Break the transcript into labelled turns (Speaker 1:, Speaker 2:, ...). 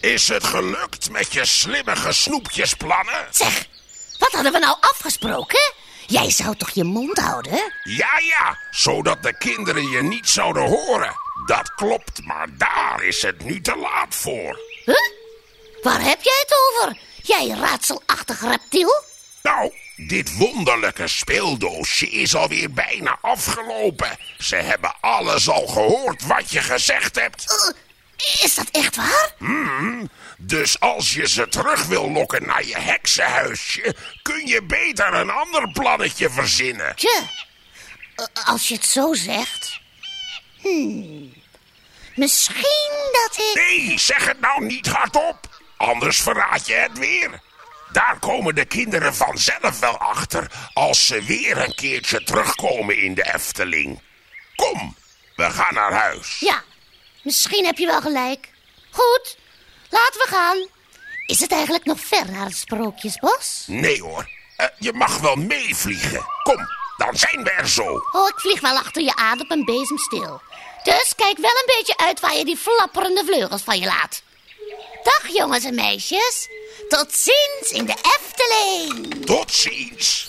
Speaker 1: Is het gelukt met je slimmige snoepjesplannen?
Speaker 2: Zeg, wat hadden we nou afgesproken? Jij zou toch je mond houden?
Speaker 1: Ja, ja, zodat de kinderen je niet zouden horen. Dat klopt, maar daar is het nu te laat voor.
Speaker 2: Huh? Waar heb jij het over? Jij raadselachtig reptiel?
Speaker 1: Nou, dit wonderlijke speeldoosje is alweer bijna afgelopen. Ze hebben alles al gehoord wat je gezegd hebt.
Speaker 2: Uh, is dat echt waar?
Speaker 1: Hmm, dus als je ze terug wil lokken naar je heksenhuisje... kun je beter een ander plannetje verzinnen.
Speaker 2: Tje, uh, als je het zo zegt... Hmm, misschien dat ik...
Speaker 1: Nee, zeg het nou niet hardop. Anders verraad je het weer. Daar komen de kinderen vanzelf wel achter... als ze weer een keertje terugkomen in de Efteling. Kom, we gaan naar huis.
Speaker 2: Ja, misschien heb je wel gelijk. Goed, laten we gaan. Is het eigenlijk nog ver naar het Sprookjesbos?
Speaker 1: Nee hoor, uh, je mag wel meevliegen. Kom, dan zijn we er zo.
Speaker 2: Oh, ik vlieg wel achter je aan op een bezemstil. Dus kijk wel een beetje uit waar je die flapperende vleugels van je laat. Dag jongens en meisjes. Tot ziens in de Efteling.
Speaker 1: Tot ziens.